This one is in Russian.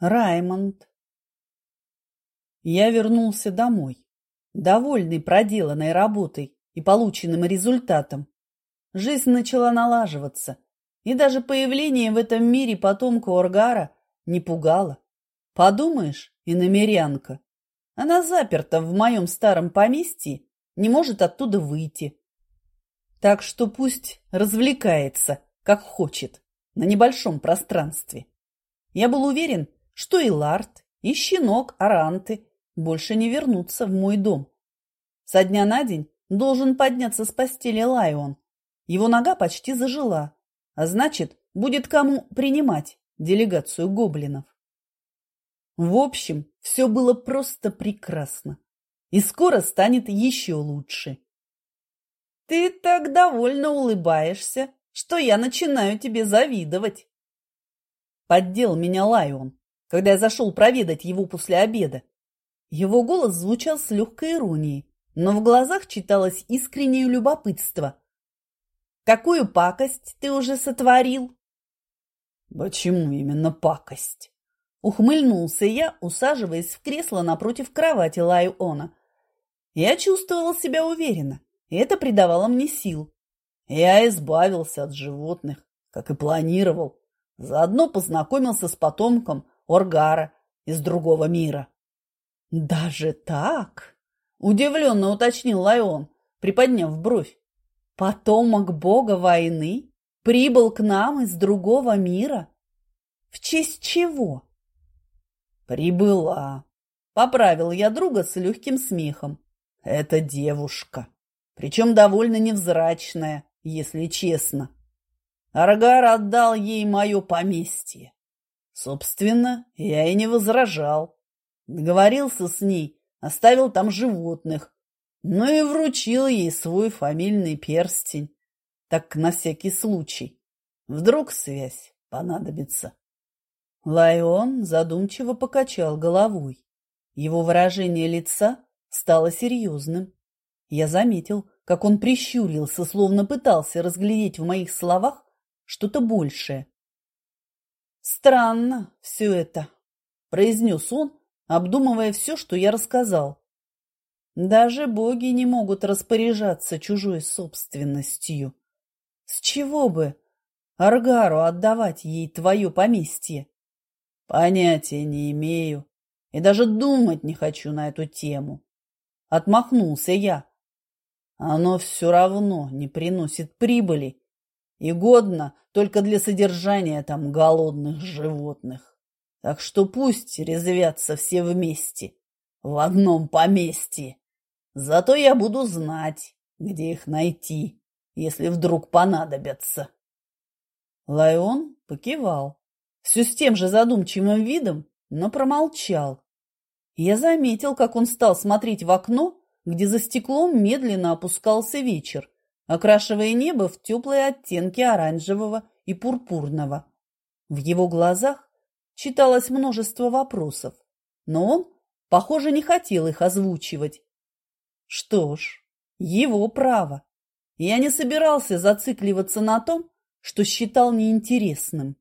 Раймонд. Я вернулся домой, довольный проделанной работой и полученным результатом. Жизнь начала налаживаться, и даже появление в этом мире потомка Оргара не пугало. Подумаешь, и намерянка. Она заперта в моем старом поместье, не может оттуда выйти. Так что пусть развлекается, как хочет, на небольшом пространстве. Я был уверен, что и Ларт, и щенок Аранты больше не вернутся в мой дом. Со дня на день должен подняться с постели Лайон. Его нога почти зажила, а значит, будет кому принимать делегацию гоблинов. В общем, все было просто прекрасно. И скоро станет еще лучше. Ты так довольно улыбаешься, что я начинаю тебе завидовать. Поддел меня Лайон когда я зашел проведать его после обеда. Его голос звучал с легкой иронией, но в глазах читалось искреннее любопытство. «Какую пакость ты уже сотворил?» «Почему именно пакость?» Ухмыльнулся я, усаживаясь в кресло напротив кровати Лайона. Я чувствовал себя уверенно, и это придавало мне сил. Я избавился от животных, как и планировал. Заодно познакомился с потомком Оргара из другого мира. «Даже так?» – удивленно уточнил Лайон, приподняв бровь. «Потомок бога войны прибыл к нам из другого мира? В честь чего?» «Прибыла», – поправил я друга с легким смехом. «Это девушка, причем довольно невзрачная, если честно. Аргар отдал ей мое поместье. Собственно, я и не возражал. Договорился с ней, оставил там животных, ну и вручил ей свой фамильный перстень. Так на всякий случай. Вдруг связь понадобится. Лайон задумчиво покачал головой. Его выражение лица стало серьезным. Я заметил, как он прищурился, словно пытался разглядеть в моих словах что-то большее. «Странно все это», – произнес он, обдумывая все, что я рассказал. «Даже боги не могут распоряжаться чужой собственностью. С чего бы Аргару отдавать ей твое поместье?» «Понятия не имею и даже думать не хочу на эту тему», – отмахнулся я. «Оно все равно не приносит прибыли и годно только для содержания там голодных животных. Так что пусть резвятся все вместе, в одном поместье. Зато я буду знать, где их найти, если вдруг понадобятся. Лайон покивал, все с тем же задумчивым видом, но промолчал. Я заметил, как он стал смотреть в окно, где за стеклом медленно опускался вечер, окрашивая небо в теплые оттенки оранжевого и пурпурного. В его глазах читалось множество вопросов, но он, похоже, не хотел их озвучивать. Что ж, его право. Я не собирался зацикливаться на том, что считал неинтересным.